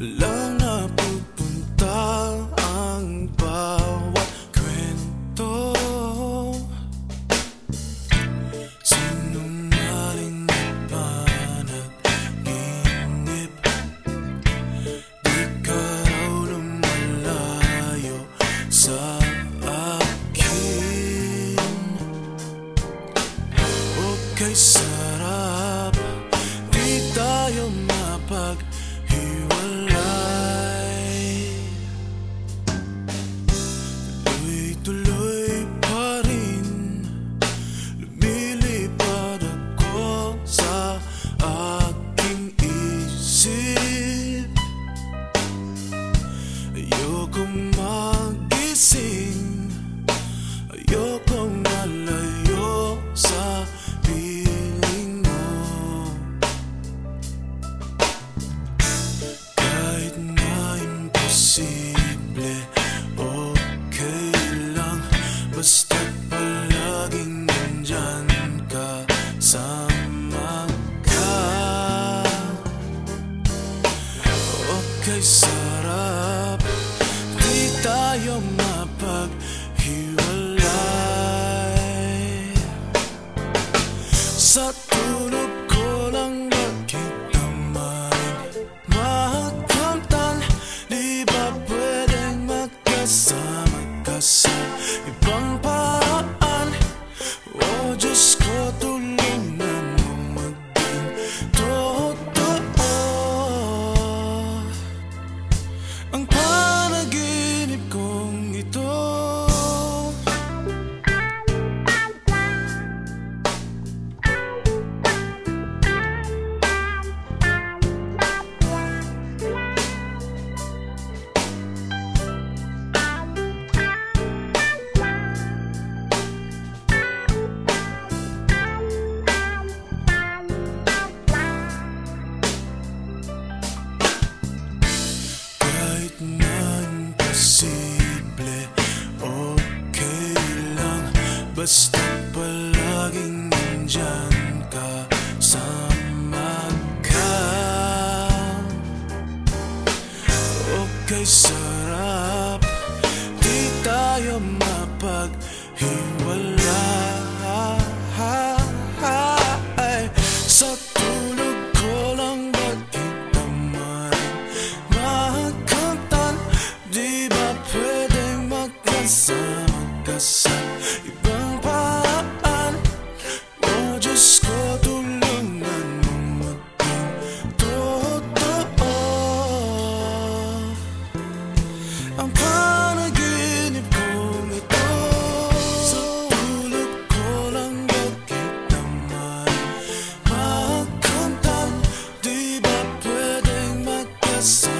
Love ay sarap. Di tayo mapaghiwalay. Sa tunog ko lang nakita man Magkamtan, di ba pwedeng magkasama ka sa ibang paraan? O oh, Diyos ko, tulungan mo maging tulungan Basta palaging nandyan ka Sama ka. Okay sarap sun.